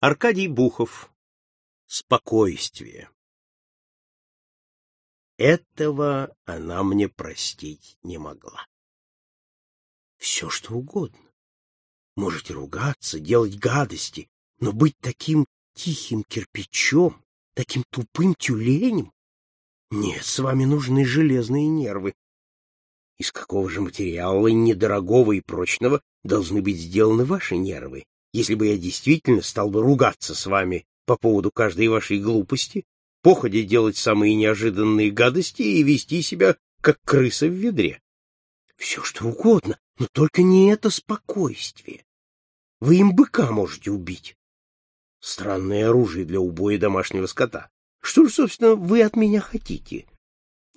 Аркадий Бухов. Спокойствие. Этого она мне простить не могла. Все, что угодно. Можете ругаться, делать гадости, но быть таким тихим кирпичом, таким тупым тюленем? Нет, с вами нужны железные нервы. Из какого же материала, недорогого и прочного, должны быть сделаны ваши нервы? Если бы я действительно стал бы ругаться с вами по поводу каждой вашей глупости, походя делать самые неожиданные гадости и вести себя, как крыса в ведре. Все что угодно, но только не это спокойствие. Вы им быка можете убить. Странное оружие для убоя домашнего скота. Что же, собственно, вы от меня хотите?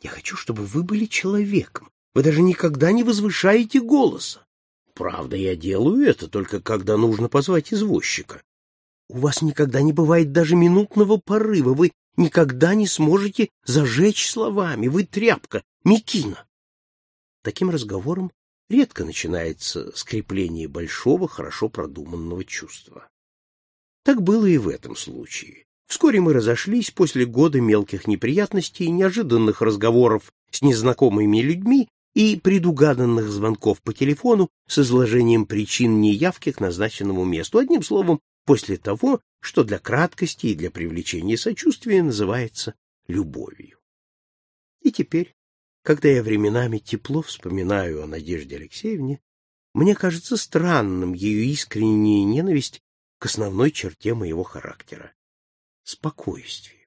Я хочу, чтобы вы были человеком. Вы даже никогда не возвышаете голоса. Правда, я делаю это только когда нужно позвать извозчика. У вас никогда не бывает даже минутного порыва, вы никогда не сможете зажечь словами, вы тряпка, мекина. Таким разговором редко начинается скрепление большого, хорошо продуманного чувства. Так было и в этом случае. Вскоре мы разошлись после года мелких неприятностей, неожиданных разговоров с незнакомыми людьми и предугаданных звонков по телефону с изложением причин неявки к назначенному месту, одним словом, после того, что для краткости и для привлечения сочувствия называется любовью. И теперь, когда я временами тепло вспоминаю о Надежде Алексеевне, мне кажется странным ее искренняя ненависть к основной черте моего характера — спокойствию.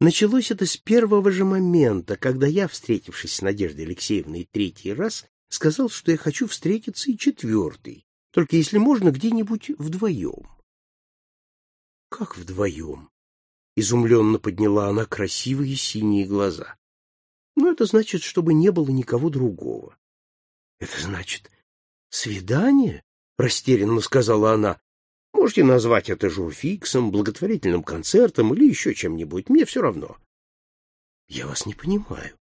Началось это с первого же момента, когда я, встретившись с Надеждой Алексеевной третий раз, сказал, что я хочу встретиться и четвертый, только если можно где-нибудь вдвоем. — Как вдвоем? — изумленно подняла она красивые синие глаза. — Ну, это значит, чтобы не было никого другого. — Это значит свидание? — растерянно сказала она. Можете назвать это журфиксом, благотворительным концертом или еще чем-нибудь, мне все равно. Я вас не понимаю.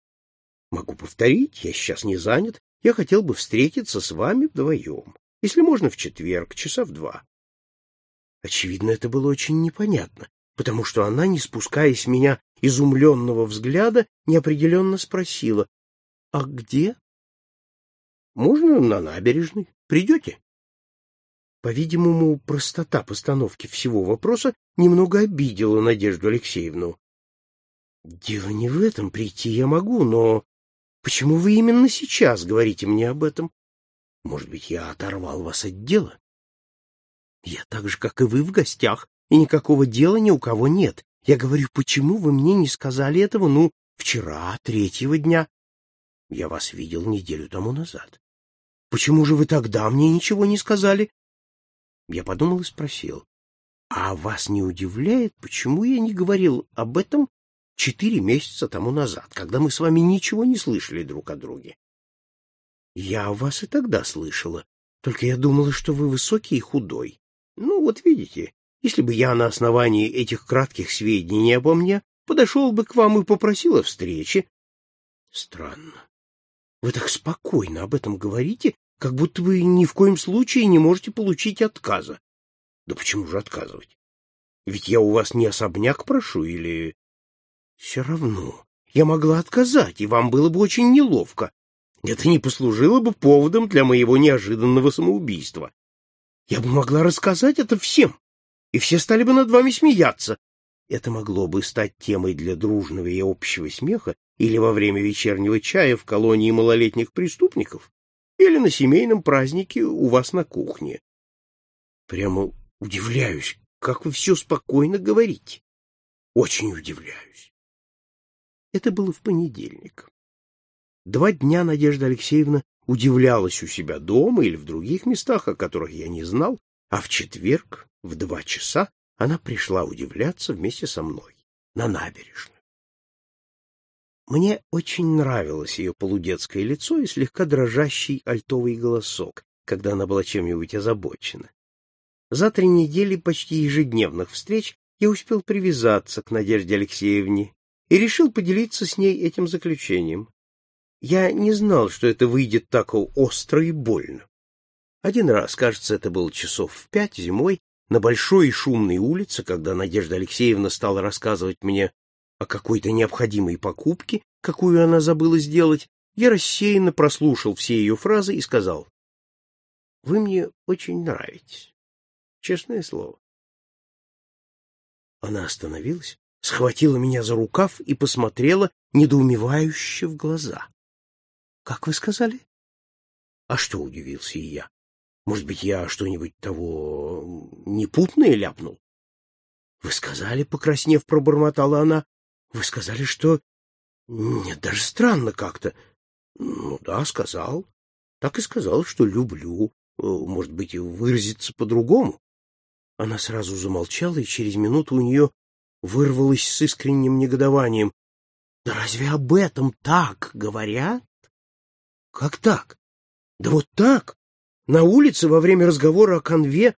Могу повторить, я сейчас не занят, я хотел бы встретиться с вами вдвоем, если можно в четверг, часа в два. Очевидно, это было очень непонятно, потому что она, не спуская с меня изумленного взгляда, неопределенно спросила, «А где?» «Можно на набережной. Придете?» По-видимому, простота постановки всего вопроса немного обидела Надежду Алексеевну. — Дело не в этом, прийти я могу, но почему вы именно сейчас говорите мне об этом? Может быть, я оторвал вас от дела? Я так же, как и вы, в гостях, и никакого дела ни у кого нет. Я говорю, почему вы мне не сказали этого, ну, вчера, третьего дня? Я вас видел неделю тому назад. Почему же вы тогда мне ничего не сказали? Я подумал и спросил, а вас не удивляет, почему я не говорил об этом четыре месяца тому назад, когда мы с вами ничего не слышали друг о друге? Я о вас и тогда слышала, только я думала, что вы высокий и худой. Ну, вот видите, если бы я на основании этих кратких сведений обо мне подошел бы к вам и попросил о встрече. Странно. Вы так спокойно об этом говорите, как будто вы ни в коем случае не можете получить отказа. Да почему же отказывать? Ведь я у вас не особняк прошу или... Все равно. Я могла отказать, и вам было бы очень неловко. Это не послужило бы поводом для моего неожиданного самоубийства. Я бы могла рассказать это всем, и все стали бы над вами смеяться. Это могло бы стать темой для дружного и общего смеха или во время вечернего чая в колонии малолетних преступников или на семейном празднике у вас на кухне. Прямо удивляюсь, как вы все спокойно говорите. Очень удивляюсь. Это было в понедельник. Два дня Надежда Алексеевна удивлялась у себя дома или в других местах, о которых я не знал, а в четверг в два часа она пришла удивляться вместе со мной на набережную. Мне очень нравилось ее полудетское лицо и слегка дрожащий альтовый голосок, когда она была чем-нибудь озабочена. За три недели почти ежедневных встреч я успел привязаться к Надежде Алексеевне и решил поделиться с ней этим заключением. Я не знал, что это выйдет так остро и больно. Один раз, кажется, это было часов в пять зимой, на большой и шумной улице, когда Надежда Алексеевна стала рассказывать мне о какой-то необходимой покупке, какую она забыла сделать, я рассеянно прослушал все ее фразы и сказал, «Вы мне очень нравитесь. Честное слово». Она остановилась, схватила меня за рукав и посмотрела недоумевающе в глаза. — Как вы сказали? — А что, — удивился и я. — Может быть, я что-нибудь того непутное ляпнул? — Вы сказали, — покраснев, пробормотала она. — Вы сказали, что... Нет, даже странно как-то. Ну да, сказал. Так и сказал, что люблю. Может быть, выразиться по-другому. Она сразу замолчала, и через минуту у нее вырвалось с искренним негодованием. — Да разве об этом так говорят? — Как так? Да вот так. На улице во время разговора о конве.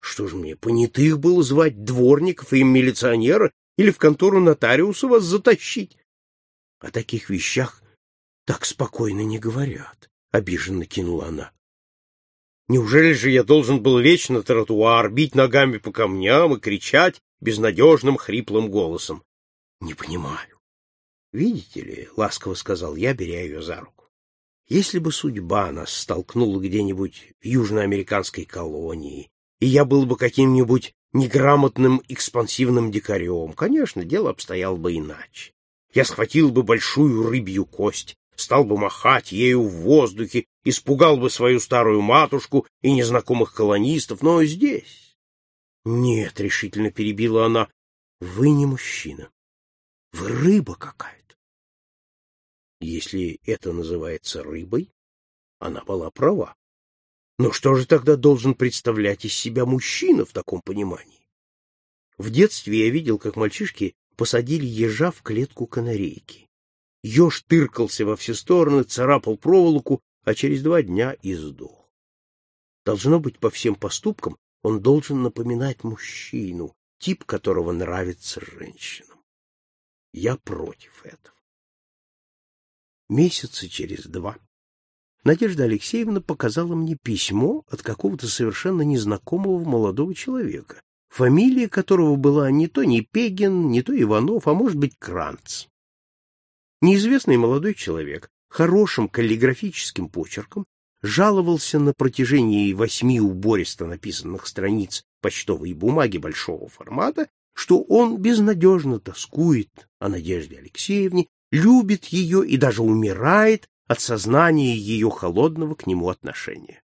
Что же мне, понятых было звать дворников и милиционера или в контору нотариуса вас затащить? О таких вещах так спокойно не говорят, — обиженно кинула она. Неужели же я должен был лечь на тротуар, бить ногами по камням и кричать безнадежным хриплым голосом? — Не понимаю. — Видите ли, — ласково сказал я, беря ее за руку, — если бы судьба нас столкнула где-нибудь в южноамериканской колонии, и я был бы каким-нибудь неграмотным экспансивным дикарем, конечно, дело обстояло бы иначе. Я схватил бы большую рыбью кость, стал бы махать ею в воздухе, испугал бы свою старую матушку и незнакомых колонистов, но здесь... Нет, решительно перебила она, вы не мужчина, вы рыба какая-то. Если это называется рыбой, она была права. Но что же тогда должен представлять из себя мужчина в таком понимании? В детстве я видел, как мальчишки посадили ежа в клетку канарейки. Еж тыркался во все стороны, царапал проволоку, а через два дня и сдох. Должно быть, по всем поступкам он должен напоминать мужчину, тип которого нравится женщинам. Я против этого. Месяца через два Надежда Алексеевна показала мне письмо от какого-то совершенно незнакомого молодого человека, фамилия которого была не то Непегин, не то Иванов, а может быть Кранц. Неизвестный молодой человек хорошим каллиграфическим почерком жаловался на протяжении восьми убористо написанных страниц почтовой бумаги большого формата, что он безнадежно тоскует о Надежде Алексеевне, любит ее и даже умирает от сознания ее холодного к нему отношения.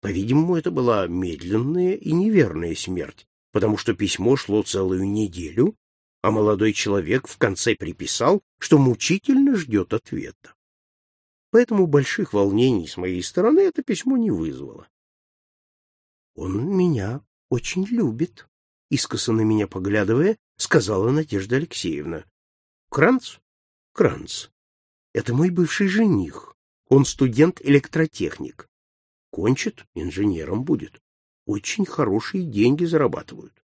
По-видимому, это была медленная и неверная смерть, потому что письмо шло целую неделю, а молодой человек в конце приписал, что мучительно ждет ответа. Поэтому больших волнений с моей стороны это письмо не вызвало. «Он меня очень любит», — искоса на меня поглядывая, сказала Надежда Алексеевна. «Кранц? Кранц. Это мой бывший жених. Он студент-электротехник. Кончит, инженером будет. Очень хорошие деньги зарабатывают.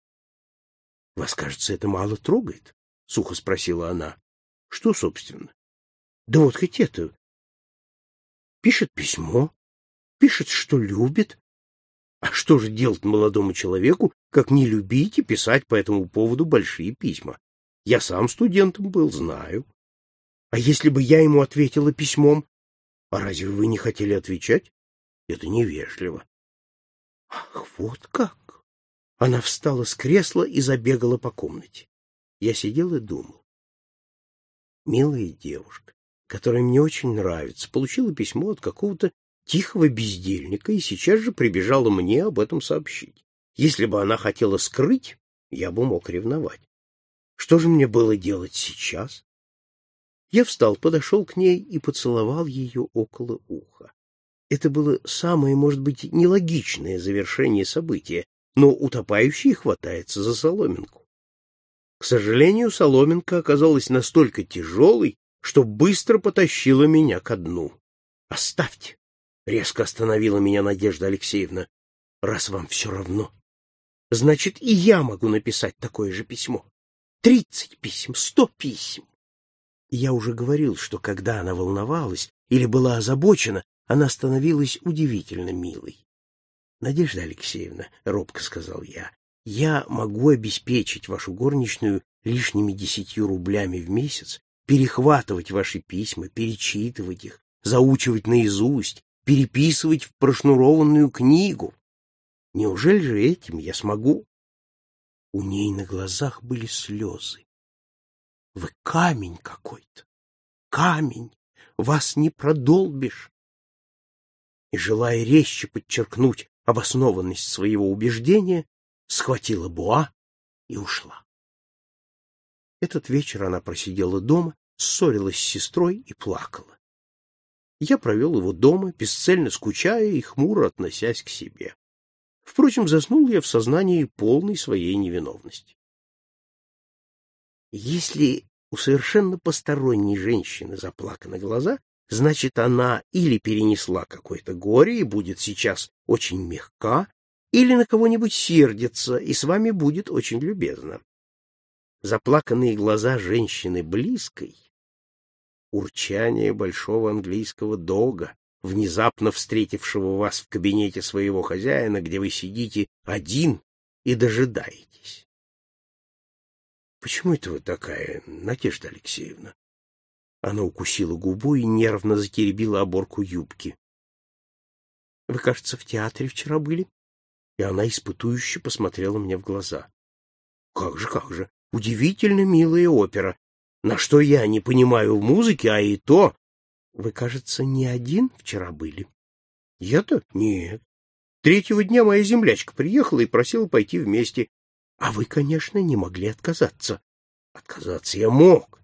— Вас, кажется, это мало трогает? — сухо спросила она. — Что, собственно? — Да вот хоть это. Пишет письмо, пишет, что любит. А что же делать молодому человеку, как не любить и писать по этому поводу большие письма? Я сам студентом был, знаю. А если бы я ему ответила письмом? А разве вы не хотели отвечать? Это невежливо. Ах, вот как! Она встала с кресла и забегала по комнате. Я сидел и думал. Милая девушка, которая мне очень нравится, получила письмо от какого-то тихого бездельника и сейчас же прибежала мне об этом сообщить. Если бы она хотела скрыть, я бы мог ревновать. Что же мне было делать сейчас? Я встал, подошел к ней и поцеловал ее около уха. Это было самое, может быть, нелогичное завершение события, но утопающий хватается за соломинку. К сожалению, соломинка оказалась настолько тяжелой, что быстро потащила меня ко дну. «Оставьте!» — резко остановила меня Надежда Алексеевна. «Раз вам все равно, значит, и я могу написать такое же письмо. Тридцать писем, сто писем!» Я уже говорил, что когда она волновалась или была озабочена, она становилась удивительно милой. — Надежда Алексеевна, — робко сказал я, — я могу обеспечить вашу горничную лишними десятью рублями в месяц, перехватывать ваши письма, перечитывать их, заучивать наизусть, переписывать в прошнурованную книгу. Неужели же этим я смогу? У ней на глазах были слезы. Вы камень какой-то, камень, вас не продолбишь. И, желая резче подчеркнуть обоснованность своего убеждения, схватила Буа и ушла. Этот вечер она просидела дома, ссорилась с сестрой и плакала. Я провел его дома, бесцельно скучая и хмуро относясь к себе. Впрочем, заснул я в сознании полной своей невиновности. Если у совершенно посторонней женщины заплаканы глаза, значит, она или перенесла какое-то горе и будет сейчас очень мягка, или на кого-нибудь сердится и с вами будет очень любезна. Заплаканные глаза женщины близкой — урчание большого английского дога, внезапно встретившего вас в кабинете своего хозяина, где вы сидите один и дожидаетесь. — Почему это вы такая, Надежда Алексеевна? Она укусила губу и нервно затеребила оборку юбки. — Вы, кажется, в театре вчера были? И она испытующе посмотрела мне в глаза. — Как же, как же! Удивительно милая опера. На что я не понимаю в музыке, а и то вы, кажется, не один вчера были? Я-то? Нет. Третьего дня моя землячка приехала и просила пойти вместе. А вы, конечно, не могли отказаться. Отказаться я мог.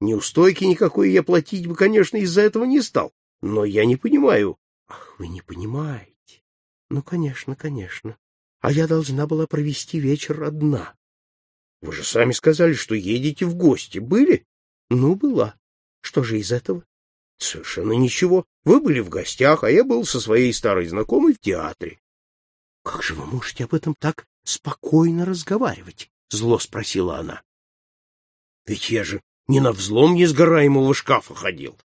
Неустойки никакой я платить бы, конечно, из-за этого не стал. Но я не понимаю. Ах, вы не понимаете. Ну, конечно, конечно. А я должна была провести вечер одна. Вы же сами сказали, что едете в гости. Были? Ну, была. Что же из этого? — Совершенно ничего. Вы были в гостях, а я был со своей старой знакомой в театре. — Как же вы можете об этом так спокойно разговаривать? — зло спросила она. — Ведь я же не на взлом несгораемого шкафа ходил.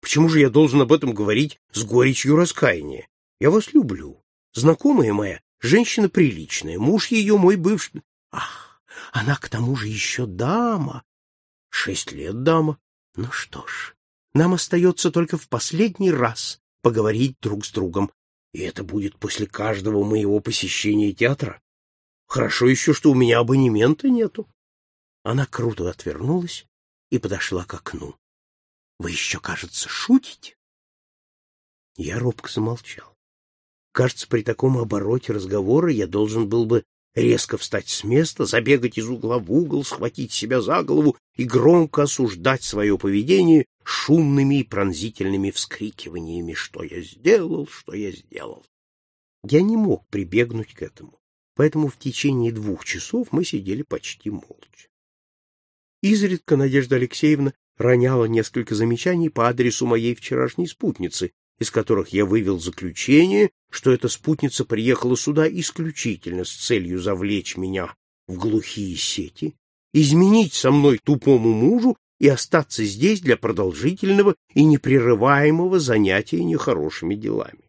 Почему же я должен об этом говорить с горечью раскаяния? Я вас люблю. Знакомая моя, женщина приличная, муж ее мой бывший... Ах, она к тому же еще дама. Шесть лет дама. Ну что ж, нам остается только в последний раз поговорить друг с другом, и это будет после каждого моего посещения театра. Хорошо еще, что у меня абонемента нету. Она круто отвернулась и подошла к окну. — Вы еще, кажется, шутите? Я робко замолчал. Кажется, при таком обороте разговора я должен был бы резко встать с места, забегать из угла в угол, схватить себя за голову и громко осуждать свое поведение шумными и пронзительными вскрикиваниями «Что я сделал? Что я сделал?» Я не мог прибегнуть к этому, поэтому в течение двух часов мы сидели почти молча. Изредка Надежда Алексеевна роняла несколько замечаний по адресу моей вчерашней спутницы, из которых я вывел заключение, что эта спутница приехала сюда исключительно с целью завлечь меня в глухие сети, изменить со мной тупому мужу и остаться здесь для продолжительного и непрерываемого занятия нехорошими делами.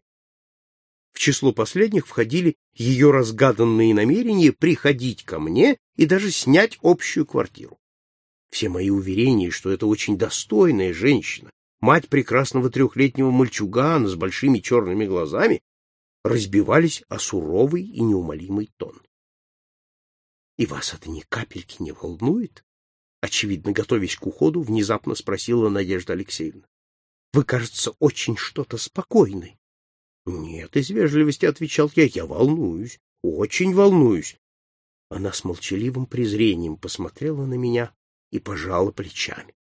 В число последних входили ее разгаданные намерения приходить ко мне и даже снять общую квартиру. Все мои уверения, что это очень достойная женщина, мать прекрасного трехлетнего мальчугана с большими черными глазами, разбивались о суровый и неумолимый тон. — И вас это ни капельки не волнует? Очевидно, готовясь к уходу, внезапно спросила Надежда Алексеевна. — Вы, кажется, очень что-то спокойны. — Нет, из вежливости отвечал я, я волнуюсь, очень волнуюсь. Она с молчаливым презрением посмотрела на меня и пожала плечами.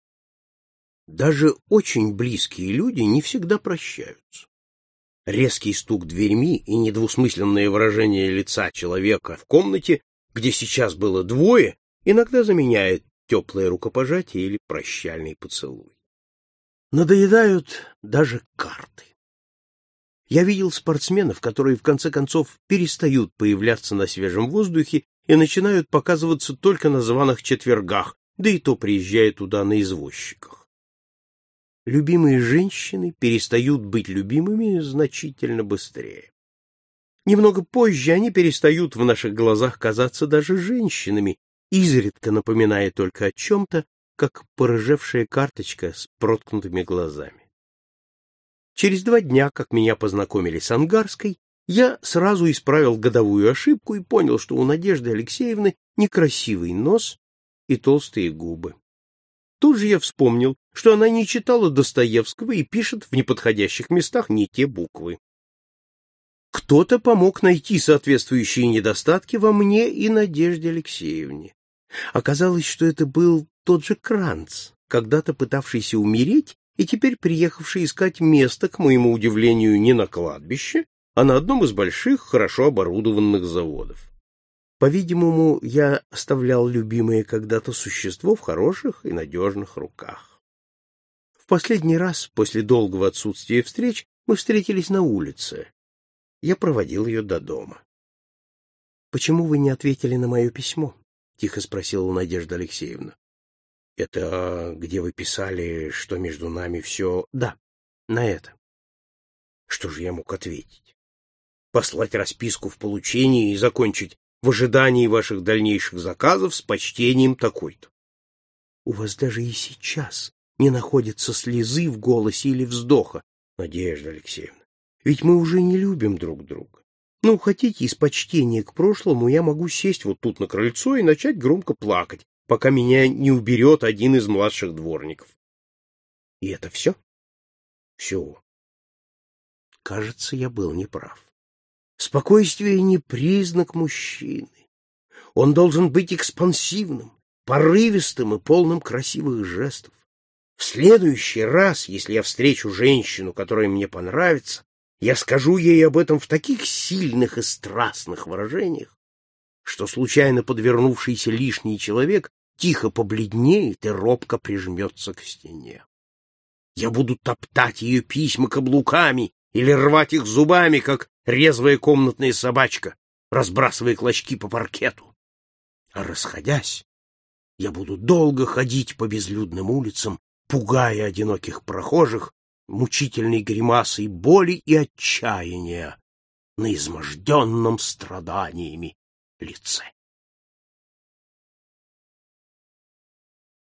Даже очень близкие люди не всегда прощаются. Резкий стук дверьми и недвусмысленное выражение лица человека в комнате, где сейчас было двое, иногда заменяет теплое рукопожатие или прощальный поцелуй. Надоедают даже карты. Я видел спортсменов, которые в конце концов перестают появляться на свежем воздухе и начинают показываться только на званых четвергах, да и то приезжая туда на извозчиках любимые женщины перестают быть любимыми значительно быстрее. Немного позже они перестают в наших глазах казаться даже женщинами, изредка напоминая только о чем-то, как порыжевшая карточка с проткнутыми глазами. Через два дня, как меня познакомили с Ангарской, я сразу исправил годовую ошибку и понял, что у Надежды Алексеевны некрасивый нос и толстые губы. Тут же я вспомнил, что она не читала Достоевского и пишет в неподходящих местах не те буквы. Кто-то помог найти соответствующие недостатки во мне и Надежде Алексеевне. Оказалось, что это был тот же Кранц, когда-то пытавшийся умереть и теперь приехавший искать место, к моему удивлению, не на кладбище, а на одном из больших, хорошо оборудованных заводов. По-видимому, я оставлял любимое когда-то существо в хороших и надежных руках. В последний раз, после долгого отсутствия встреч, мы встретились на улице. Я проводил ее до дома. — Почему вы не ответили на мое письмо? — тихо спросила Надежда Алексеевна. — Это где вы писали, что между нами все... — Да, на это. Что же я мог ответить? послать расписку в получении и закончить в ожидании ваших дальнейших заказов с почтением такой-то. У вас даже и сейчас не находится слезы в голосе или вздоха, Надежда Алексеевна. Ведь мы уже не любим друг друга. Ну, хотите, из почтения к прошлому я могу сесть вот тут на крыльцо и начать громко плакать, пока меня не уберет один из младших дворников. И это все? Все. Кажется, я был неправ. Спокойствие не признак мужчины. Он должен быть экспансивным, порывистым и полным красивых жестов. В следующий раз, если я встречу женщину, которая мне понравится, я скажу ей об этом в таких сильных и страстных выражениях, что случайно подвернувшийся лишний человек тихо побледнеет и робко прижмется к стене. Я буду топтать ее письма каблуками или рвать их зубами, как резвая комнатная собачка, разбрасывая клочки по паркету. А расходясь, я буду долго ходить по безлюдным улицам, пугая одиноких прохожих мучительной гримасой боли и отчаяния на изможденном страданиями лице.